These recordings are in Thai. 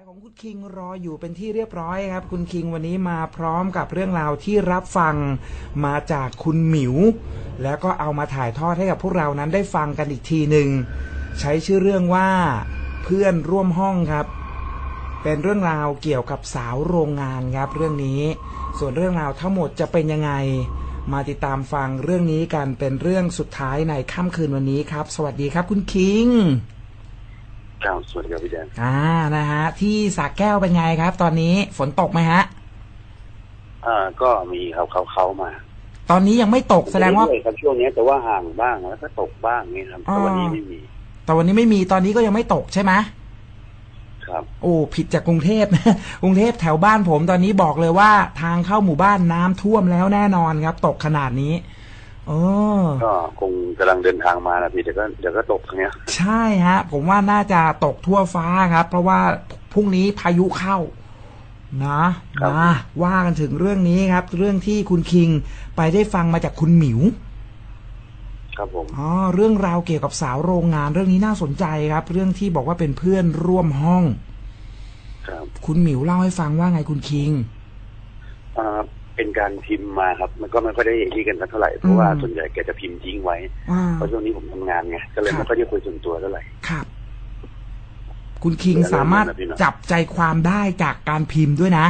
ายของคุณคิงรออยู่เป็นที่เรียบร้อยครับ คุณคิงวันนี้มาพร้อมกับเรื่องราวที่รับฟังมาจากคุณหมิว แล้วก็เอามาถ่ายทอดให้กับพวกเรานั้นได้ฟังกันอีกทีหนึ่งใช้ชื่อเรื่องว่าเพื่อนร่วมห้องครับ เป็นเรื่องราวเกี่ยวกับสาวโรงงานครับเรื่องนี้ ส่วนเรื่องราวทั้งหมดจะเป็นยังไง มาติดตามฟังเรื่องนี้กันเป็นเรื่องสุดท้ายในค่ำคืนวันนี้ครับ สวัสดีครับคุณคิง ครับสวัสดีครับพี่แดนอ่านะฮะ ที่สระแก้วเป็นไงครับ ตอนนี้ฝนตกไหมฮะ อ่า ก็มีเขาเขาเขามา ตอนนี้ยังไม่ตกแสดงว่าเรื่อยๆครับช่วงนี้แต่ว่าห่างบ้างแล้วก็ตกบ้างนี่ครับอ๋อแต่วันนี้ไม่มี แต่วันนี้ไม่มีตอนนี้ก็ยังไม่ตกใช่ไหมครับ โอ้ผิดจากกรุงเทพกรุงเทพแถวบ้านผมตอนนี้บอกเลยว่าทางเข้าหมู่บ้านน้ำท่วมแล้วแน่นอนครับ ตกขนาดนี้ โอ้ก็คงกำลังเดินทางมานะพี่เดี๋ยวก็เดี๋ยวก็ตกตรงเนี้ย ใช่ฮะ ผมว่าน่าจะตกทั่วฟ้าครับ เพราะว่าพรุ่งนี้พายุเข้านะมาว่ากันถึงเรื่องนี้ครับ เรื่องที่คุณคิงไปได้ฟังมาจากคุณหมิว ครับผมอ๋อเรื่องราวเกี่ยวกับสาวโรงงานเรื่องนี้น่าสนใจครับ เรื่องที่บอกว่าเป็นเพื่อนร่วมห้อง ครับ คุณหมิวเล่าให้ฟังว่าไงคุณคิงอ่า เป็นการพิมพ์มาครับ มันก็ไม่ค่อยได้ที่กันสักเท่าไหร่เพราะว่าอืมส่วนใหญ่แกจะพิมพ์ทิ้งไว้อ่าเพราะช่วงนี้ผมทำงานไงก็เลยครับไม่ค่อยได้คุยส่วนตัวเท่าไหร่ครับ คุณคิงเดี๋ยวสามารถเรื่องนั้นนะพี่เนอะจับใจความได้จากการพิมพ์ด้วยนะ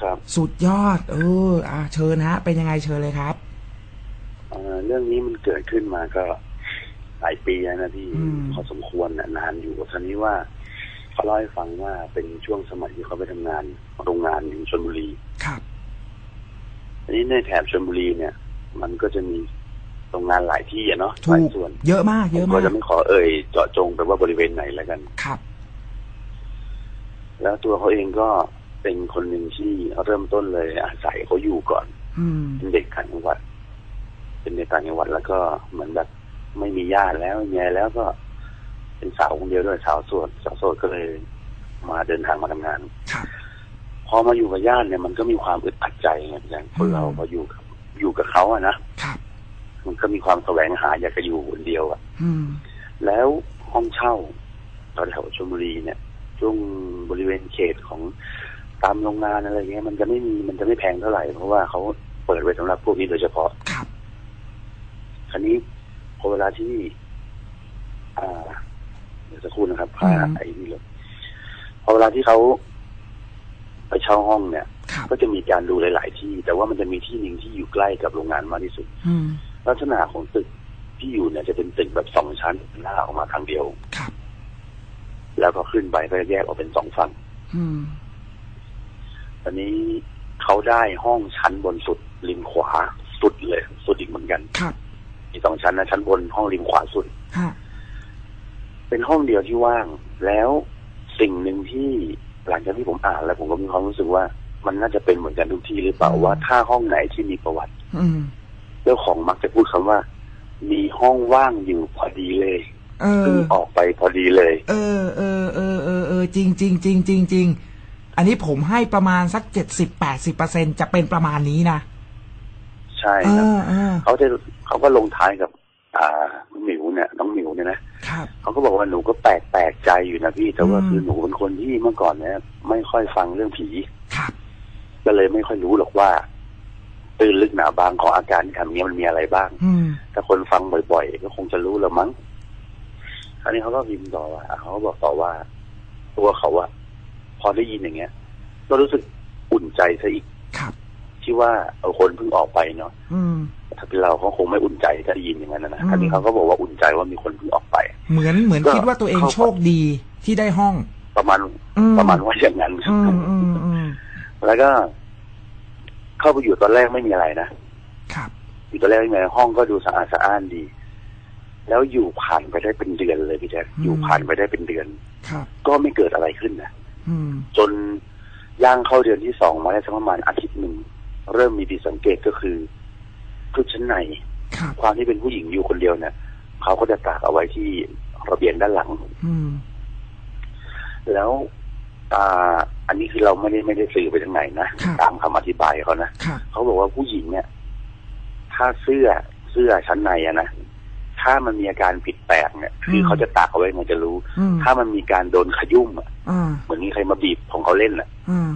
ครับ สุดยอด เอออะเชิญฮะ เป็นยังไงเชิญเลยครับอ่าเรื่องนี้มันเกิดขึ้นมาก็หลายปีแล้วนะพี่อืมพอสมควรนะนานอยู่ทีนี้ว่าเขาเล่าให้ฟังว่าเป็นช่วงสมัยที่เขาไปทำงานโรงงานอยู่ชลบุรีครับ อันนี้ในแถบชลบุรีเนี่ย มันก็จะมีโรงงานหลายที่อะเนาะถูหลายกส่วนเยอะมากผเยอะมมาก็กจะไม่ขอเอ่ยเจาะจงไปว่าบริเวณไหนแล้วกัน ครับ แล้วตัวเขาเองก็เป็นคนหนึ่งที่เริ่มต้นเลยอาศัยเขาอยู่ก่อนอืม เป็นเด็กต่างจังหวัด เป็นเด็กต่างจังหวัดแล้วก็เหมือนแบบไม่มีญาติแล้วไม่มีอะไรแล้วก็เป็นสาวคนเดียวด้วยสาวโสดสาวโสดก็เลย มาเดินทางมาทำงาน ครับพ อมาอยู่กับญาติเนี่ยมันก็มีความอึดอัดใจไงอย่างคนเราอืมพออยู่กับอยู่กับเขาอะนะครับ มันก็มีความแสวงหาอยากจะอยู่คนเดียวอะอืม แล้วห้องเช่าแถวๆชลบุรีเนี่ยช่วงบริเวณเขตของตามโรงงานอะไรเงี้ยมันจะไม่มีมันจะไม่แพงเท่าไหร่เพราะว่าเขาเปิดไว้สำหรับพวกนี้โดยเฉพาะ ครับ คราวนี้พอเวลาที่ อ่า เดี๋ยวสักครู่นะครับพาอืม ไอ้นี่เลยพอเวลาที่เขา ไปเช่าห้องเนี่ยครับก็จะมีการดูหลาย ๆ ที่ แต่ว่ามันจะมีที่หนึ่งที่อยู่ใกล้กับโรงงานมากที่สุดอืมลักษณะของตึกที่อยู่เนี่ยจะเป็นตึกแบบสองชั้นหน้าออกมาทางเดียวครับแล้วก็ขึ้นไปก็จะแยกออกเป็นสองฝั่งอืมตอนนี้เขาได้ห้องชั้นบนสุดริมขวาสุดเลย สุดอีกเหมือนกันครับมีสองชั้นนะชั้นบนห้องริมขวาสุดฮะเป็นห้องเดียวที่ว่าง แล้วสิ่งหนึ่งที่ หลังจากที่ผมอ่านแล้วผมก็มีความรู้สึกว่ามันน่าจะเป็นเหมือนกันทุกที่หรือเปล่าว่าถ้าห้องไหนที่มีประวัติอืมเจ้าของมักจะพูดคำว่า มีห้องว่างอยู่พอดีเลยเอเพิ่งอออกไปพอดีเลย เออเออเออเออเออจริงจริงจริงจริงจริงอันนี้ผมให้ประมาณสักเจ็ดสิบแปดสิบเปอร์เซ็นจะเป็นประมาณนี้นะ ใช่เอครับอเออเขาจะเขาก็ลงท้ายกับ อ่าหมิวเนี่ยน้องหมิวเนี่ยนะครับเขาก็บอกว่าหนูก็แปลกแปลกใจอยู่นะพี่แต่ว่าอืมคือหนูเป็นคนที่เมื่อก่อนเนี่ยไม่ค่อยฟังเรื่องผีครับก็เลยไม่ค่อยรู้หรอกว่าตื้นลึกหนาบางของอาการที่ทำเนี้ยมันมีอะไรบ้างอืมถ้าคนฟังบ่อยๆก็คงจะรู้แล้วมั้งคราวนี้เขาก็พิมพ์ต่อว่าเขาก็บอกต่อว่า ตัวเขาอะพอได้ยินอย่างเงี้ย ก็รู้สึกอุ่นใจซะอีกครับ ที่ว่าเออคนเพิ่งออกไปเนาะอืมถ้าเป็นเราเขาคงไม่อุ่นใจถ้าได้ยินอย่างนั้นนะนะอืมคราวนี้เขาก็บอกว่าอุ่นใจว่ามีคนเพิ่งออกไป เหมือนเหมือนก็คิดว่าตัวเองเข้าโชคดีที่ได้ห้อง ประมาณอืมประมาณว่าอย่างนั้นอืมอืมอืมแล้วก็ เข้าไปอยู่ตอนแรกไม่มีอะไรนะครับอยู่ตอนแรกไม่มีอะไรห้องก็ดูสะอาดสะอ้านดี แล้วอยู่ผ่านไปได้เป็นเดือนเลยพี่แจ๊คอยู่ผ่านไปได้เป็นเดือนครับก็ไม่เกิดอะไรขึ้นนะอืมจนย่างเข้าเดือนที่สองมาได้สักประมาณอาทิตย์หนึ่ง เริ่มมีผิดสังเกตก็คือชุดชั้นในครับความที่เป็นผู้หญิงอยู่คนเดียวเนี่ยเขาก็จะตากเอาไว้ที่ระเบียงด้านหลังอืมแล้วอ่าอันนี้คือเราไม่ได้ไม่ได้สื่อไปทางไหนนะครับตามคำอธิบายเขานะครับเขาบอกว่าผู้หญิงเนี่ย ถ้าเสื้อเสื้อชั้นในอะนะถถ้ามันมีอาการผิดแปลกเนี่ยคืออมเขาจะตากเอาไว้มันจะรู้อืมถ้ามันมีการโดนขยุ่มอะอ่าเหมือนมีใครมาบีบของเขาเล่นอะอ่า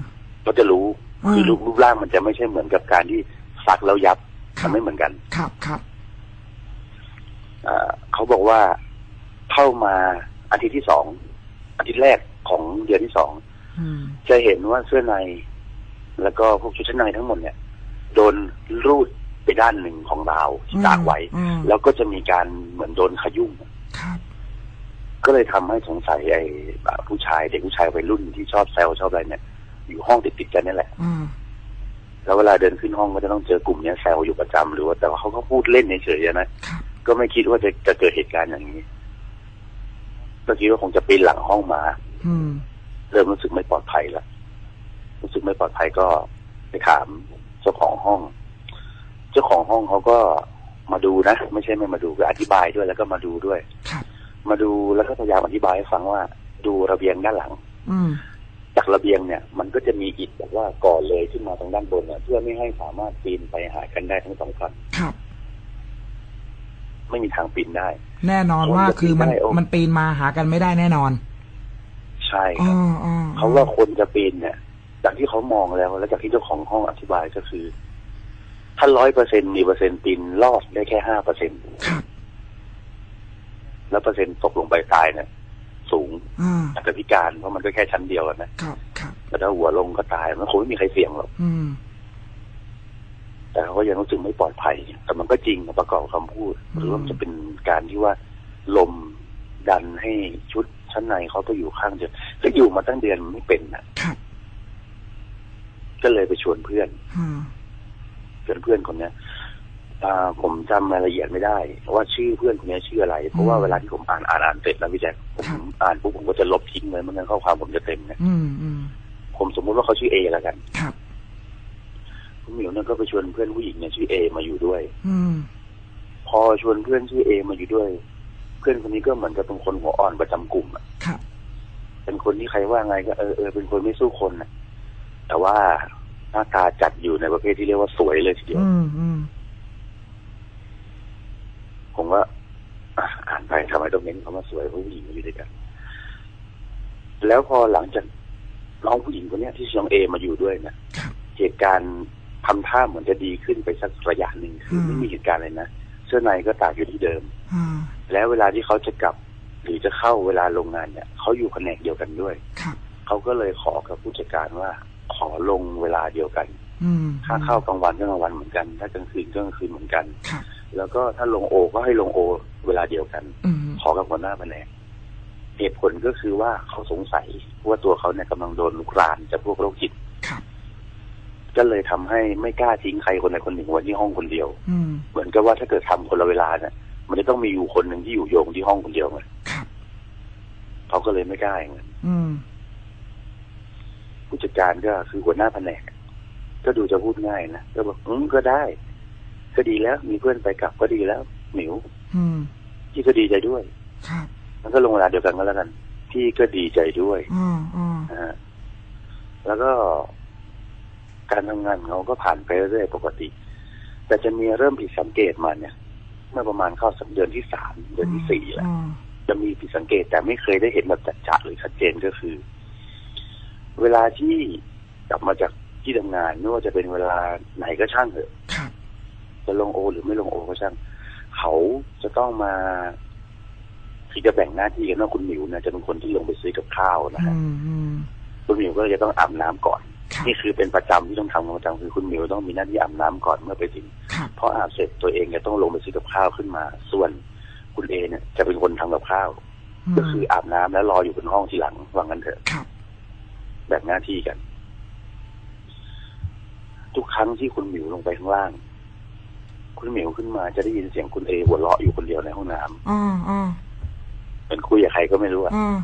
ก็จะรู้อืม คือรูปรูปร่างมันจะไม่ใช่เหมือนกับการที่สักแล้วยับครัมับนไม่เหมือนกัน ครับครับอ่าเขาบอกว่าเข้ามาอาทิตย์ที่สองอาทิตย์แรกของเดือนที่สองอืมจะเห็นว่าเสื้อใน แล้วก็พวกชุดชั้นในทั้งหมดเนี่ยโดนรูดไปด้านหนึ่งของราวที่ตากไว้อืมแล้วก็จะมีการเหมือนโดนขยุ่มครับก็เลยทำให้สงสัยไอ้อ่าผู้ชายเด็กผู้ชายวัยรุ่นที่ชอบแซวชอบอะไรเนี่ย อยู่ห้องติดติดๆกันนี่แหละอ่าแล้วเวลาเดินขึ้นห้องก็จะต้องเจอกลุ่มเนี้ยแซวอยู่ประจำหรือว่าแต่ว่าเขาก็พูดเล่นเฉยๆนะครับก็ไม่คิดว่าจะจะเกิดเหตุการณ์อย่างนี้ก็คิดว่าคงจะปีนหลังห้องมา อืมเริ่มรู้สึกไม่ปลอดภัยแล้วรู้สึกไม่ปลอดภัยก็ไปถามเจ้าของห้อง เจ้าของห้องเขาก็มาดูนะไม่ใช่ไม่มาดูก็อธิบายด้วยแล้วก็มาดูด้วยครับมาดูแล้วก็พยายามอธิบายให้ฟังว่า ดูระเบียงด้านหลังอืม จากระเบียงเนี่ย มันก็จะมีอิฐแบบว่าก่อเลยขึ้นมาทางด้านบนเนี่ยเพื่อไม่ให้สามารถปีนไปหากันได้ทั้งสองฝั่งครับ ไม่มีทางปีนได้ แน่นอนว่าคือมันได้โอ้มันปีนมาหากันไม่ได้แน่นอน ใช่คอ๋รัอบอ๋อเขาว่าคนจะปีนเนี่ยจากที่เขามองแล้ว แล้วจากที่เจ้าของห้องอธิบายก็คือ ถ้าร้อยเปอร์เซ็นมีเปอร์เซ็นต์ปีนรอดได้แค่ห้าเปอร์เซ็นครับแล้วเปอร์เซ็นต์ตกลงไปตายเนี่ย สูงอ่าอาจจะพิการเพราะมันก็แค่ชั้นเดียวอะนะครับครับแต่ถ้าหัวลงก็ตายมันคงไม่มีใครเสี่ยงหรอกอืมแต่เขาก็ยังรู้สึกไม่ปลอดภัย แต่มันก็จริงประกอบคำพูดหรือว่ามันจะเป็นการที่ว่าลมดันให้ชุดชั้นในเขาไปอยู่ข้างเดียวก็อยู่มาตั้งเดือนไม่เป็นนะครับก็เลยไปชวนเพื่อนอ่าเพื่อนเพื่อนคนเนี้ยอ่า ผมจำรายละเอียดไม่ได้ว่าชื่อเพื่อนคนนี้ชื่ออะไร เพราะว่าเวลาที่ผมอ่านอ่านอ่านเสร็จแล้วพี่แจ๊คผมอ่านปุ๊บผมก็จะลบทิ้งเลยไมันงั้นข้อความผมจะเต็มเนี่ยอืมอืมผมสมมุติว่าเขาชื่อเอแล้วกันครับคุณหมิวเนี่ยก็ไปชวนเพื่อนผู้หญิงเนี่ยชื่อเอมาอยู่ด้วย อืมพอชวนเพื่อนชื่อเอมาอยู่ด้วย เพื่อนคนนี้ก็เหมือนกับเป็นคนหัวอ่อนประจำกลุ่มอะครับเป็นคนที่ใครว่าไงก็เออเออเป็นคนไม่สู้คนนะแต่ว่าหน้าตาจัดอยู่ในประเภทที่เรียกว่าสวยเลยทีเดียวอืมอืม ผมก็อะอ่านไปทำไมต้องเน้นคำว่าสวยเพราะผู้หญิงมาอยู่ด้วยกัน แล้วพอหลังจากน้องผู้หญิงคนเนี้ยที่ชื่อน้องเอมาอยู่ด้วยเนะครับเหตุการณ์ทำท่าเหมือนจะดีขึ้นไปสักระยะหนึ่งคืออืมไม่มีเหตุการณ์เลยนะเสื้อในก็ตากอยู่ที่เดิมอ่าแล้วเวลาที่เขาจะกลับ หรือจะเข้าเวลาโรงงานเนี่ยเขาอยู่แผนกเดียวกันด้วยครับเขาก็เลยขอกับผู้จัดการว่า ขอลงเวลาเดียวกันอืมถ้าเข้ากลางวันก็กลางวันเหมือนกัน ถ้ากลางคืนก็กลางคืนเหมือนกันครับ แล้วก็ถ้าลงโอ ก็ให้ลงโอ เวลาเดียวกันอืมขอกับหัวหน้าแผนกเหตุผลก็คือว่าเขาสงสัยว่าตัวเขาเนี่ยกำลังโดนลุกรานจากพวกโรคจิตครับก็เลยทำให้ไม่กล้าทิ้งใครคนใดคนหนึ่งไว้ที่ห้องคนเดียวอืมเหมือนกับว่าถ้าเกิดทำคนละเวลาเนี่ยมันจะต้องมีอยู่คนหนึ่งที่อยู่โยงที่ห้องคนเดียวไงครับเขาก็เลยไม่กล้าอย่างนั้นอืมผู้จัดการก็คือหัวหน้าแผนก ก็ดูจะพูดง่ายนะก็บอกอืมก็ได้ ก็ดีแล้ว มีเพื่อนไปกลับก็ดีแล้ว หมิวอืมพี่ก็ดีใจด้วยครับมันก็ลงเวลาเดียวกันก็แล้วกัน พี่ก็ดีใจด้วยอ่าอ่านะฮะแล้วก็การทำงานของเขาก็ผ่านไปเรื่อยๆปกติ แต่จะมีเริ่มผิดสังเกตมาเนี่ย เมื่อประมาณเข้าสักเดือนที่สามเดือนที่สี่แหละอ่าจะมีผิดสังเกตแต่ไม่เคยได้เห็นแบบจัดๆหรือชัดเจนก็คือ เวลาที่กลับมาจากที่ทำงานไม่ว่าจะเป็นเวลาไหนก็ช่างเถอะครับ จะลงโอ หรือไม่ลงโอก็ช่างเขาจะต้องมาที่จะแบ่งหน้าที่กันว่าคุณหมิวเนี่ยจะเป็นคนที่ลงไปซื้อกับข้าวนะอืฮะมอืมคุณหมิวก็จะต้องอาบน้ำก่อนครับนี่คือเป็นประจำที่ต้องทำประจำคือคุณหมิวต้องมีหน้าที่อาบน้ำก่อนเมื่อไปถึงครับพออาบเสร็จตัวเองจะต้องลงไปซื้อกับข้าวขึ้นมา ส่วนคุณเอเนี่ย จะเป็นคนทำกับข้าว ก็คืออาบน้ำแล้วรออยู่บนห้องทีหลังว่างั้นเถอะครับแบ่งหน้าที่กัน ทุกครั้งที่คุณหมิวลงไปข้างล่าง คุณหมิวขึ้นมาจะได้ยินเสียงคุณเอหัวเราะอยู่คนเดียวในห้องน้ำอ่าอ่าเป็นคุยกับใครก็ไม่รู้อะอ่า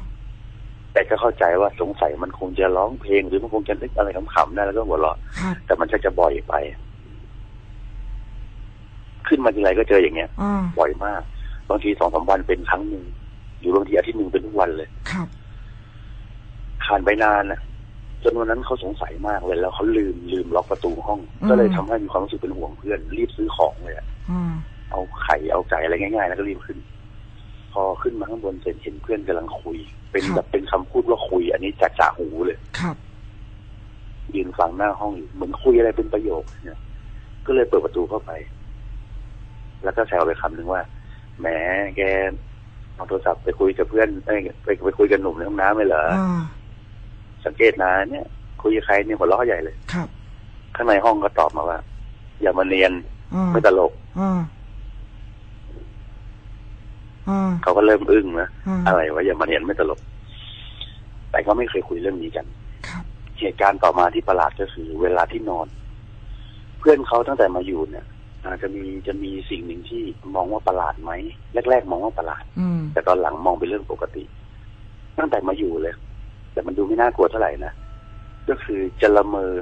แต่ก็เข้าใจว่าสงสัยมันคงจะร้องเพลงหรือมันคงจะนึกอะไรขำๆได้แล้วก็หัวเราะครับแต่มันชักจะบ่อยไป ขึ้นมาทีไรก็เจออย่างเงี้ยอ่าบ่อยมากบางทีสองสามวันเป็นครั้งหนึ่งหรือบางทีอาทิตย์หนึ่งเป็นทุกวันเลยครับผ่านไปนานนะ จนวันนั้นเขาสงสัยมากเลยแล้วเขาลืมลืมล็อกประตูห้อง ก็เลยทำให้มีความรู้สึกเป็นห่วงเพื่อน รีบซื้อของเลยอะอ่าเอาไข่เอาไก่อะไรง่ายๆแล้วก็รีบขึ้น พอขึ้นมาข้างบนเสร็จเห็นเพื่อนกำลังคุย เป็นแบบเป็นคำพูดว่าคุย อันนี้จากจ่าหูเลยครับยืนฟังหน้าห้องอยู่เหมือนคุยอะไรเป็นประโยคเนี่ย ก็เลยเปิดประตูเข้าไป แล้วก็แซวไปคำหนึ่งว่าแหมแกเอาโทรศัพท์ไปคุยกับเพื่อนเอ้ยไปไปคุยกับหนุ่มในห้องน้ำเลยเหรออ่า สังเกตนะเนี่ย คุยกับใครเนี่ยหัวเราะใหญ่เลย ครับ ข้างในห้องก็ตอบมาว่า อย่ามาเนียนอ่าไม่ตลกอ่าอ่าเขาก็เริ่มอึ้งนะอ่าอะไรวะอย่ามาเนียนไม่ตลก แต่ก็ไม่เคยคุยเรื่องนี้กันครับเหตุการณ์ต่อมาที่ประหลาดก็คือเวลาที่นอน เพื่อนเขาตั้งแต่มาอยู่เนี่ยอาจจะมีจะมีสิ่งหนึ่งที่มองว่าประหลาดไหมแรกๆมองว่าประหลาดอืมแต่ตอนหลังมองเป็นเรื่องปกติ ตั้งแต่มาอยู่เลย แต่มันดูไม่น่ากลัวเท่าไหร่นะก็คือจะละเมอ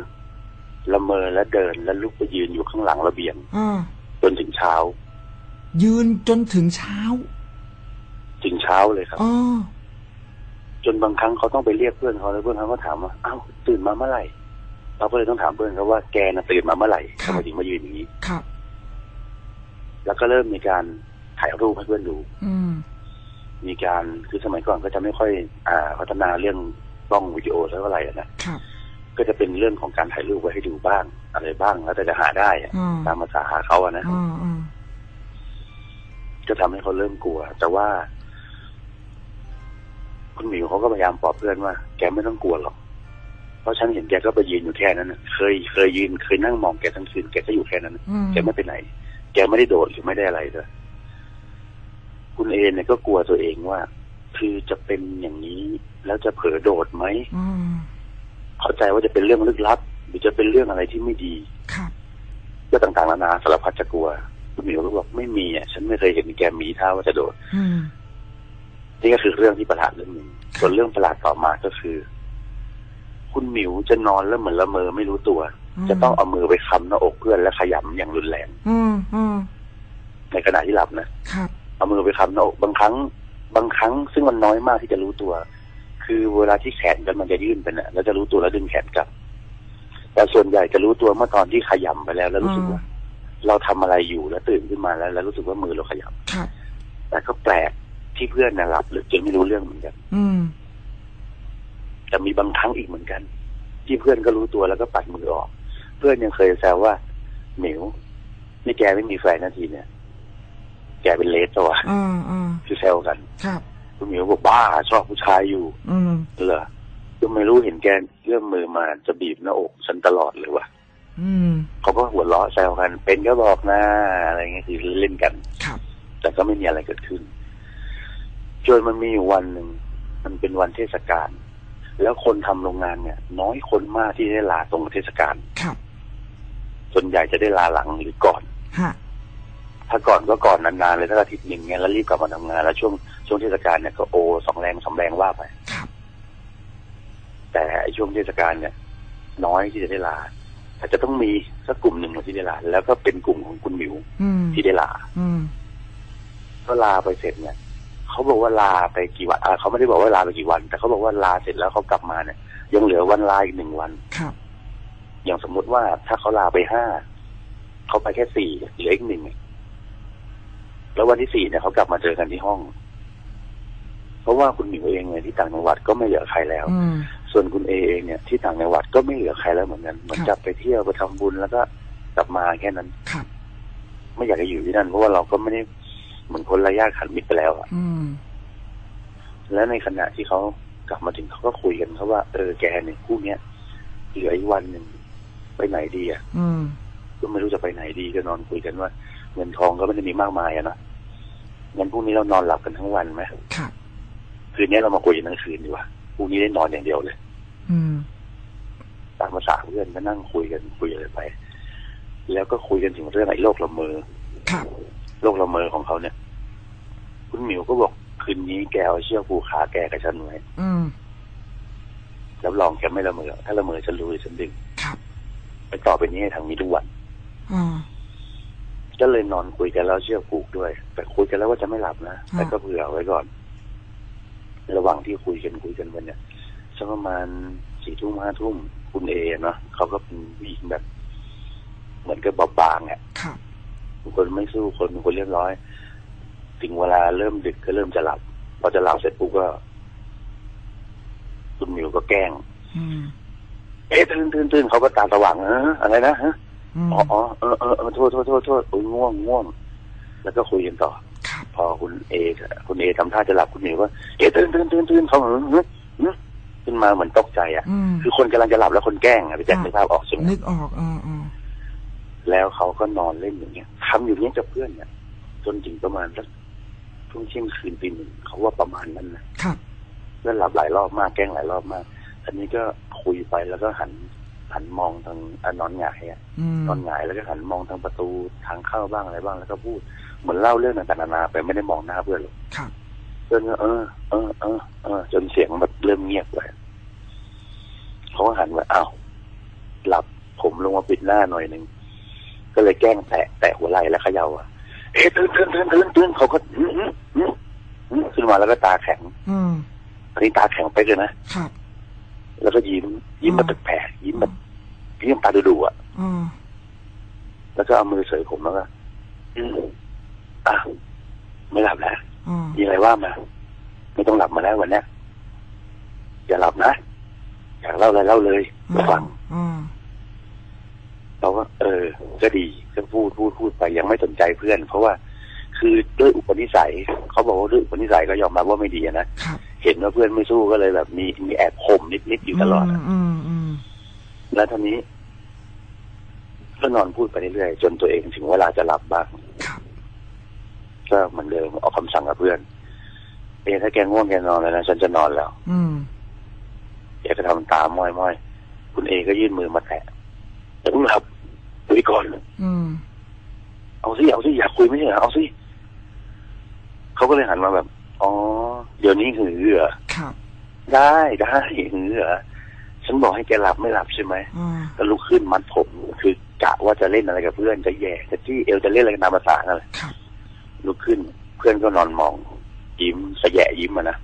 ละเมอและเดินและลุกไปยืนอยู่ข้างหลังระเบียงอ่าจนถึงเช้า ยืนจนถึงเช้า ถึงเช้าเลยครับอ๋อจนบางครั้งเขาต้องไปเรียกเพื่อนเขาแล้วเพื่อนเขาก็ถามว่าอ้าวตื่นมาเมื่อไหร่เราก็เลยต้องถามเพื่อนเขาว่าแกน่ะตื่นมาเมื่อไหร่ทำไมถึงมายืนอย่างนี้ครับ แล้วก็เริ่มมีการถ่ายรูปให้เพื่อนดู อื มมีการคือสมัยก่อนก็จะไม่ค่อยอ่าพัฒนาเรื่องกล้องวิดีโอเท่าไหร่อะนะครับก็จะเป็นเรื่องของการถ่ายรูปไว้ให้ดูบ้าง อะไรบ้างแล้วแต่จะหาได้อะอ่าตามภาษาหาเขาอะนะอ่าอ่าก็ทำให้เขาเริ่มกลัว แต่ว่า คุณหมิวเขาก็พยายามปลอบเพื่อนว่า แกไม่ต้องกลัวหรอกเพราะฉันเห็นแกก็ไปยืนอยู่แค่นั้นน่ะเคยเคยยืนเคยนั่งมองแกทั้งคืนแกก็อยู่แค่นั้นน่ะอืมแกไม่ไปไหน แกไม่ได้โดดหรือไม่ได้อะไรเลย คุณเอเนี่ยก็กลัวตัวเองว่า คือจะเป็นอย่างนี้แล้วจะเผลอโดดไหมอืมเข้าใจว่าจะเป็นเรื่องลึกลับ หรือจะเป็นเรื่องอะไรที่ไม่ดีครับก็ต่างๆนานาสารพัดจะกลัวคุณหมิวก็บอกไม่มีอะฉันไม่เคยเห็นแกมีท่าว่าจะโดดอืมนี่ก็คือเรื่องที่ประหลาดเรื่องหนึ่งส่วนเรื่องประหลาดต่อมาก็คือ คุณหมิวจะนอนแล้วเหมือนละเมอไม่รู้ตัว จะต้องเอามือไปคำหน้าอกเพื่อนและขยำอย่างรุนแรงอืมอืมในขณะที่หลับนะครับ เอามือไปคำหน้าอกบางครั้ง บางครั้งซึ่งมันน้อยมากที่จะรู้ตัว คือเวลาที่แขนกันมันจะยื่นไปน่ะแล้วจะรู้ตัวแล้วดึงแขนกลับ แต่ส่วนใหญ่จะรู้ตัวเมื่อตอนที่ขยำไปแล้วแล้วรู้สึกว่า เราทำอะไรอยู่แล้วตื่นขึ้นมาแล้ว แล้วรู้สึกว่ามือเราขยับครับแต่ก็แปลกที่เพื่อนน่ะหลับลึกจนไม่รู้เรื่องเหมือนกัน อืมแต่มีบางครั้งอีกเหมือนกัน ที่เพื่อนก็รู้ตัวแล้วก็ปัดมือออก เพื่อนยังเคยแซวว่าหมิวนี่แกไม่มีแฟนนาทีเนี่ย แกเป็นเลสตัวอ่าอ่าคือแซวกัน ครับคุณหมิวบอกบ้าชอบผู้ชายอยู่ อืมเหรอก็ไม่รู้เห็นแกเอื้อมมือมาจะบีบหน้าอกฉันตลอดเลยวะอืมเขาก็หัวเราะแซวกัน เป็นก็บอกนะอะไรเงี้ยคือเล่นกัน ครับ แต่ก็ไม่มีอะไรเกิดขึ้นจนมันมีอยู่วันหนึ่งมันเป็นวันเทศกาลแล้วคนทำโรงงานเนี่ย น้อยคนมากที่ได้ลาตรงเทศกาลครับ ส่วนใหญ่จะได้ลาหลังหรือก่อนฮะ ถ้าก่อนก็ก่อนนานๆเลยถ้าอาทิตย์หนึ่งเนี่ยแล้วรีบกลับมาทำงาน แล้วช่วงช่วงเทศกาลเนี่ยก็โอสองแรงสามแรงว่าไปครับแต่ไอ้ช่วงเทศกาลเนี่ย น้อยที่จะได้ลาแต่จะต้องมีสักกลุ่มหนึ่งที่ได้ลาแล้วก็เป็นกลุ่มของคุณหมิวอืมที่ได้ลาอืมก็ลาไปเสร็จเนี่ยเขาบอกว่าลาไปกี่วันอ่าเขาไม่ได้บอกว่าลาไปกี่วัน แต่เขาบอกว่าลาเสร็จแล้วเขากลับมาเนี่ย ยังเหลือวันลาอีกหนึ่งวันครับอย่างสมมติว่าถ้าเขาลาไปห้าเขาไปแค่สี่เหลืออีกหนึ่ง แล้ววันที่สี่เนี่ยเขากลับมาเจอกันที่ห้อง เพราะว่าคุณหมิวเองเนี่ยที่ต่างจังหวัดก็ไม่เหลือใครแล้วอืมส่วนคุณเอเองเนี่ยที่ต่างจังหวัดก็ไม่เหลือใครแล้วเหมือนกันเหมือนครัจะบไปเที่ยวไปทำบุญแล้วก็กลับมาแค่นั้นครับไม่อยากจะอยู่ที่นั่นเพราะว่าเราก็ไม่ได้เหมือนคนระยะขันมิตรไปแล้วอะอืมแล้วในขณะที่เขากลับมาถึงเขาก็คุยกันเขาว่าเออแกเนี่ยคู่เนี้ยเหลืออีกวันหนึ่งไปไหนดีอะอืมก็ไม่รู้จะไปไหนดีก็นอนคุยกันว่าเงินทองก็ไม่ได้มีมากมายอะนะงั้นพรุ่งนี้เรานอนหลับกันทั้งวันไหมครับคืนนี้เรามาคุยกันทั้งคืนดีกว่าพรุ่งนี้ได้นอนอย่างเดียวเลย อืมตามภาษาเพื่อนก็นั่งคุยกันคุยอะไรไป แล้วก็คุยกันถึงเรื่องไอ้โรคละเมอครับโรคละเมอของเขาเนี่ย คุณหมิวก็บอกคืนนี้แกเอาเชือกผูกขาแกกับฉันไว้อืมแล้วลองแกไม่ละเมอถ้าละเมอฉันรู้เลยฉันดึงครับไปต่อไปนี้ให้ทางนี้ทุกวันอ่า ก็เลยนอนคุยกันแล้วเชือกผูกด้วย แต่คุยกันแล้วว่าจะไม่หลับนะแต่ก็เผื่อไว้ก่อน ระหว่างที่คุยกันคุยกันวันเนี่ยสักประมาณสี่ทุ่มห้าทุ่มคุณเอเนาะเขาก็เป็นผู้หญิงแบบ เหมือนกับเบาบางอะครับเป็นคนไม่สู้คนเป็นคนเรียบร้อยถึงเวลาเริ่มดึกก็เริ่มจะหลับพอจะหลับเสร็จปุ๊บก็ คุณหมิวก็แกล้งอืมเอ๊ะตื่นตื่นตื่นเขาก็ตาสว่างเอออะไรนะฮะ อืมอ๋ออ๋อเออเออเออโทษโทษโทษโทษโอ้ยง่วงง่วง แล้วก็คุยกันต่อครับพอคุณเอคุณเอทำท่าจะหลับคุณหมิวว่าเอ๊ะตื่นตื่นตื่นตื่นเขาเหมือนหึหึขึ้นมาเหมือนตกใจอะอืมคือคนกำลังจะหลับแล้วคนแกล้งอะพี่แจ็คค่ะไม่ภาพออกใช่ไหมนึกออกอ่าอ่าแล้วเขาก็นอนเล่นอย่างเงี้ยทำอยู่เนี้ยกับเพื่อนเนี่ยจนถึงประมาณสักช่วงเที่ยงคืนตีหนึ่งเขาว่าประมาณนั้นนะครับเพื่อนหลับหลายรอบมากแกล้งหลายรอบมากอันนี้ก็คุยไปแล้วก็หัน หันมองทางอะนอนหงายอะอืมนอนหงายแล้วก็หันมองทางประตูทางเข้าบ้างอะไรบ้างแล้วก็พูดเหมือนเล่าเรื่องต่างๆนานาไปไม่ได้มองหน้าเพื่อนเลยครับเพื่อนก็เออเออเออเออจนเสียงแบบเริ่มเงียบไปเขาก็หันมาอ้าวหลับผมลงมาปิดหน้าหน่อยหนึ่งก็เลยแกล้งแตะแตะหัวไหล่แล้วเขย่าอะเอ๊ะตื่นตื่นตื่นตื่นตื่นเขาก็อื้อหืออื้อหือขึ้นมาแล้วก็ตาแข็งอืมอันนี้ตาแข็งไปเลยนะครับ แล้วก็ยิ้ม ยิ้มแบบแปลกๆยิ้มแบบยิ้มตาดุๆอะอ่าแล้วก็เอามือเสยผมแล้วก็อืมอะไม่หลับแล้วอ่ามีอะไรว่ามาไม่ต้องหลับมาแล้ววันเนี้ยอย่าหลับนะอยากเล่าอะไรเล่าเลยมาฟังอ่าเราก็เออ ก็ดีก็พูดพูดพูดไปยังไม่สนใจเพื่อน เพราะว่า คือด้วยอุปนิสัยเขาบอกว่าด้วยอุปนิสัยก็ยอมรับว่าไม่ดีอะนะครับ เห็นว่าเพื่อนไม่สู้ก็เลยแบบมีมีแอบข่มนิดๆอยู่ตลอดอะอืมอืมแล้วทีนี้ก็นอนพูดไปเรื่อยๆจนตัวเองถึงเวลาจะหลับบ้างครับก็เหมือนเดิมออกคำสั่งกับเพื่อน เอะถ้าแกง่วงแกนอนแล้วนะฉันจะนอนแล้วอืมแกก็ทำตามม้อยม้อยๆคุณเอก็ยื่นมือมาแตะอย่าเพิ่งหลับคุยก่อนอืมเอาสิเอาสิอยากคุยไม่ใช่เหรอเอาสิเขาก็เลยหันมาแบบ อ๋อ เดี๋ยวนี้หือเหรอครับได้ได้หือเหรอฉันบอกให้แกหลับไม่หลับใช่ไหมอ่าก็ลุกขึ้นมัดผมคือกะว่าจะเล่นอะไรกับเพื่อนจะแย่จะที่เอวจะเล่นอะไรกันตามภาษาอะไรครับลุกขึ้นเพื่อนก็นอนมอง ยิ้มสะแยะยิ้มอะนะ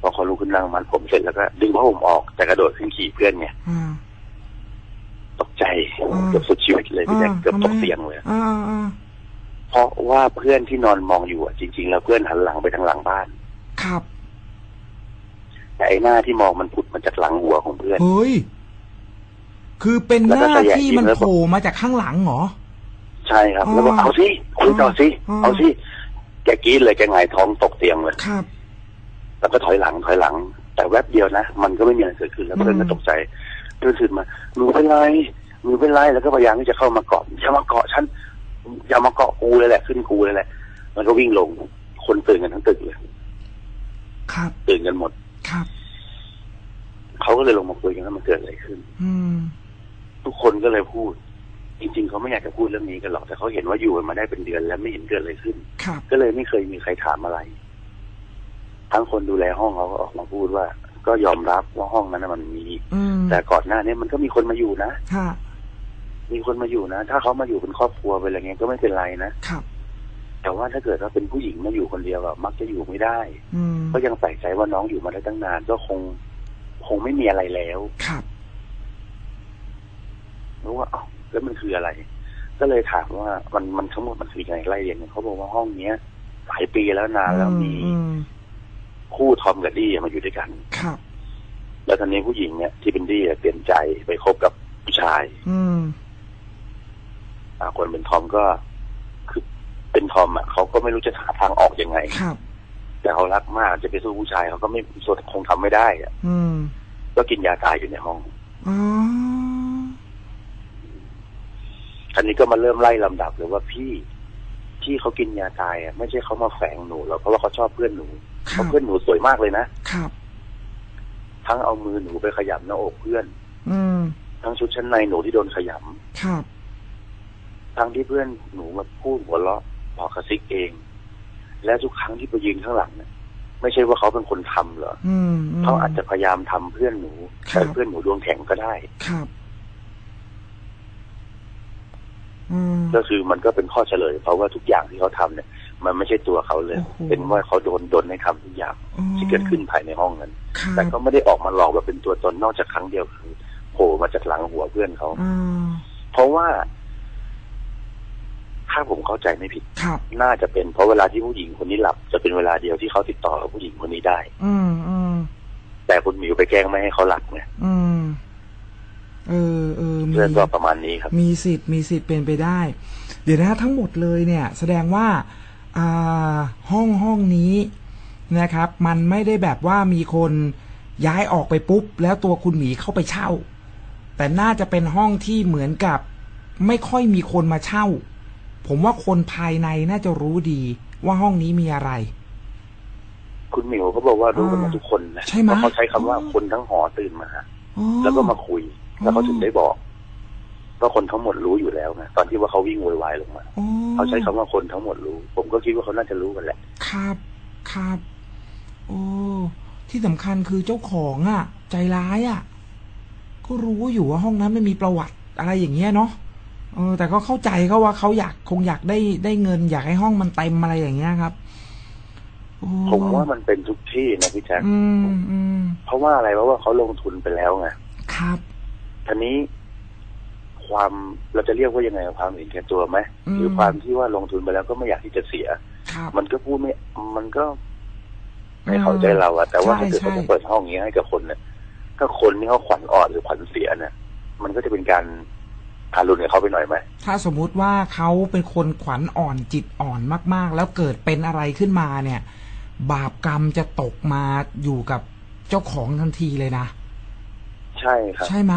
พอเขาลุกขึ้นนั่งมัดผมเสร็จแล้วก็ดึงผ้าห่มออกจะกระโดดขึ้นขี่เพื่อนไงอ่าตกใจอ่าเกือบสุดชีวิตเลยพี่แจ๊คอ่าเกือบตกทำไมเตียงเลยอ่าอ่า เพราะว่าเพื่อนที่นอนมองอยู่อะจริง ๆ แล้วเพื่อนหันหลังไปทางหลังบ้าน ครับแต่ไอ้หน้าที่มองมันผุดมาจากหลังหัวของเพื่อน เฮ้ย คือเป็นหแล้วก็น้าขยายที่ยิ้มมันแล้วบอกโผล่มาจากข้างหลังเหรอ ใช่ครับ แล้วก็อ่าเอาสิคุยต่อสิอ่าเอาสิ แกกรีดเลยแกหงายท้องตกเตียงเลย ครับ แล้วก็ถอยหลังถอยหลัง แต่แวบเดียวนะ มันก็ไม่มีอะไรเกิดขึ้นแล้วเพื่อนก็อืมตกใจเดินขึ้นมาหนูเป็นไรหนูเป็นไรแล้วก็พยายามที่จะเข้ามาเกาะอย่ามาเกาะฉัน อย่ามาเกาะกูเลยแหละ ขึ้นกูเลยแหละ มันก็วิ่งลง คนตื่นกันทั้งตึกเลย ครับ ตื่นกันหมด ครับ เขาก็เลยลงมาคุยกันว่ามันเกิดอะไรขึ้น อืม ทุกคนก็เลยพูด จริง ๆ เขาไม่อยากจะพูดเรื่องนี้กันหรอกแต่เขาเห็นว่าอยู่กันมาได้เป็นเดือนแล้วไม่เห็นเกิดอะไรขึ้น ครับ ก็เลยไม่เคยมีใครถามอะไร ทั้งคนดูแลห้องเขาก็ออกมาพูดว่า ก็ยอมรับว่าห้องนั้นนะมันมี อืมแต่ก่อนหน้านี้มันก็มีคนมาอยู่นะ ค่ะ มีคนมาอยู่นะ ถ้าเขามาอยู่เป็นครอบครัวเป็นอะไรเงี้ยก็ไม่เป็นไรนะครับ แต่ว่าถ้าเกิดว่าเป็นผู้หญิงมาอยู่คนเดียวอะมักจะอยู่ไม่ได้อืมก็ยังใส่ใจว่าน้องอยู่มาได้ตั้งนาน ก็คง คงไม่มีอะไรแล้วครับรู้ว่าเอ้าแล้วมันคืออะไร ก็เลยถามว่ามันมันทั้งหมดมันคือยังไงไล่เรียงเขาบอกว่าห้องเนี้ยหลายปีแล้วนานแล้วมีอืมคู่ทอมกับดี้มาอยู่ด้วยกันครับแล้วตอนนี้ผู้หญิงเนี่ยที่เป็นดี้อะเปลี่ยนใจไปคบกับผู้ชาย อืมอ่า คนเป็นทอมก็ คือเป็นทอมอะเขาก็ไม่รู้จะหาทางออกยังไงครับแต่เขารักมากจะไปสู้ผู้ชายเขาก็ไม่ส่วนคงทำไม่ได้อะอืม ก็กินยาตายอยู่ในห้องอ๋ออันนี้ก็มาเริ่มไล่ลำดับเลยว่าพี่ที่เขากินยาตายอะไม่ใช่เขามาแฝงหนูหรอกเพราะว่าเขาชอบเพื่อนหนูคเพรับราะเพื่อนหนูสวยมากเลยนะครับ ทั้งเอามือหนูไปขยำหน้าอกเพื่อน อืมทั้งชุดชั้นในหนูที่โดนขยครับำ ทั้งที่เพื่อนหนูมาพูดหัวเราะบอกกระซิกเอง และทุกครั้งที่ไปยืนข้างหลังเนี่ยไม่ใช่ว่าเขาเป็นคนทำเหรออืมมเขาอาจจะพยายามทำเพื่อนหนูครับแต่เพื่อนหนูดวงแข็งก็ได้ครับอืมก็คือมันก็เป็นข้อเฉลย เพราะว่าทุกอย่างที่เขาทำเนี่ย มันไม่ใช่ตัวเขาเลยโอ้โหเป็นว่าเขาโดนดนให้ทำทุกอย่างอ๋อที่เกิดขึ้นภายในห้องนั้นครับแต่ก็ไม่ได้ออกมาหลอกว่าเป็นตัวตนนอกจากครั้งเดียวคือโผล่มาจากหลังหัวเพื่อนเขาอ่าเพราะว่า ถ้าผมเข้าใจไม่ผิด ครับ น่าจะเป็นเพราะเวลาที่ผู้หญิงคนนี้หลับ จะเป็นเวลาเดียวที่เขาติดต่อกับผู้หญิงคนนี้ได้ อืมอืมแต่คุณหมิวไปแกล้งไม่ให้เขาหลับไงอืมเออเออมีเรื่องก็ประมาณนี้ครับ มีสิทธิ์มีสิทธิ์เป็นไปได้ เดี๋ยวนะทั้งหมดเลยเนี่ย แสดงว่าอ่าห้องห้องนี้นะครับ มันไม่ได้แบบว่ามีคนย้ายออกไปปุ๊บ แล้วตัวคุณหมีเข้าไปเช่า แต่น่าจะเป็นห้องที่เหมือนกับ ไม่ค่อยมีคนมาเช่า ผมว่าคนภายในน่าจะรู้ดีว่าห้องนี้มีอะไร คุณหมิวเขาบอกว่ารู้กันหมดทุกคนนะใช่ไหมเพราะเขาใช้คำว่าคนทั้งหอตื่นมาอ๋อแล้วก็มาคุย แล้วเขาอ๋อถึงได้บอกก็คนทั้งหมดรู้อยู่แล้วไงตอนที่ว่าเขาวิ่งโวยวายลงมาอ๋อเขาใช้คำว่าคนทั้งหมดรู้ ผมก็คิดว่าเขาน่าจะรู้กันแหละ ครับครับโอ้ที่สำคัญคือเจ้าของอะ่ะ ใจร้ายอะ่ะ ก็รู้อยู่ว่าห้องนั้นไม่มีประวัติอะไรอย่างเงี้ยเนาะ เออแต่ก็เข้าใจเขาว่าเขาอยากคงอยากได้ได้เงิน อยากให้ห้องมันเต็มอะไรอย่างเงี้ยครับโอ้ผมว่ามันเป็นทุกที่นะพี่แจ๊คอืมอืมเพราะว่าอะไรเพราะว่าเขาลงทุนไปแล้วไงครับทีนี้ความเราจะเรียกว่ายังไงความเห็นแก่ตัวไหมอืมหรือความที่ว่าลงทุนไปแล้วก็ไม่อยากที่จะเสียครับมันก็พูดไม่ มันก็ ไม่เข้าใจเราอะแต่ว่าใช่ถ้าเกิดเขาใช่จะเปิดห้องอย่างนี้ให้กับคนเนี่ยถ้าคนที่เขาขวัญอ่อนหรือขวัญเสียเนี่ย มันก็จะเป็นการ ทารุณกับเขาไปหน่อยไหมถ้าสมมุติว่าเขาเป็นคนขวัญอ่อนจิตอ่อนมาก ๆ แล้วเกิดเป็นอะไรขึ้นมาเนี่ย บาปกรรมจะตกมาอยู่กับเจ้าของทันทีเลยนะ ใช่ครับ ใช่ไหม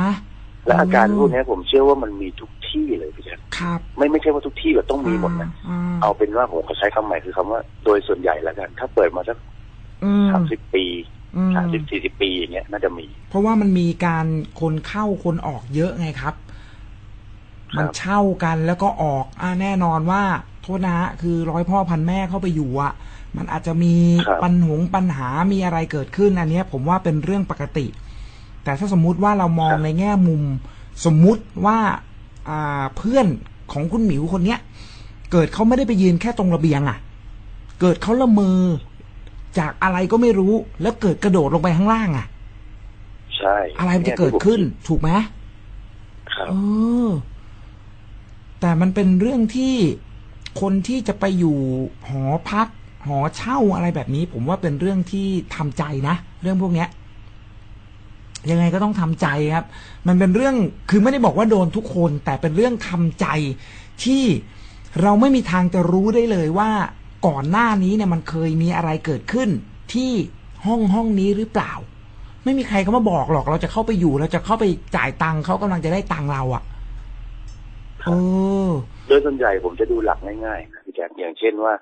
และอาการพวกนี้ผมเชื่อว่ามันมีทุกที่เลยพี่แจ๊คครับไม่ไม่ใช่ว่าทุกที่แบบต้องมีหมดนะอ่าเอาเป็นว่าผมขอใช้คำใหม่คือคำว่าโดยส่วนใหญ่แล้วกัน ถ้าเปิดมาสักอืมสามสิบปีอืมสามสิบสี่สิบปีอย่างเงี้ยน่าจะมี เพราะว่ามันมีการคนเข้าคนออกเยอะไงครับครับ มันเช่ากันแล้วก็ออกอ่าแน่นอนว่าโทษนะฮะคือร้อยพ่อพันแม่เข้าไปอยู่อะ มันอาจจะมีปัญหงปัญหามีอะไรเกิดขึ้นอันเนี้ยผมว่าเป็นเรื่องปกติ แต่ถ้าสมมุติว่าเรามองในแง่มุม สมมุติว่าอ่าเพื่อนของคุณหมิวคนเนี้ยเกิดเขาไม่ได้ไปยืนแค่ตรงระเบียงอะ เกิดเขาละเมอจากอะไรก็ไม่รู้ แล้วเกิดกระโดดลงไปข้างล่างอะ ใช่ อะไรมันจะเกิดขึ้น ถูกไหมครับเออ แต่มันเป็นเรื่องที่คนที่จะไปอยู่หอพัก หอเช่าอะไรแบบนี้ ผมว่าเป็นเรื่องที่ทำใจนะ เรื่องพวกเนี้ยยังไงก็ต้องทำใจครับ มันเป็นเรื่องคือไม่ได้บอกว่าโดนทุกคน แต่เป็นเรื่องทำใจที่เราไม่มีทางจะรู้ได้เลยว่าก่อนหน้านี้เนี่ยมันเคยมีอะไรเกิดขึ้น ที่ห้องห้องนี้หรือเปล่า ไม่มีใครเขามาบอกหรอก เราจะเข้าไปอยู่เราจะเข้าไปจ่ายตังค์เขากำลังจะได้ตังค์เราอะ่ะ เออโดยส่วนใหญ่ผมจะดูหลักง่ายๆนะพี่แจ๊คอย่างเช่นว่า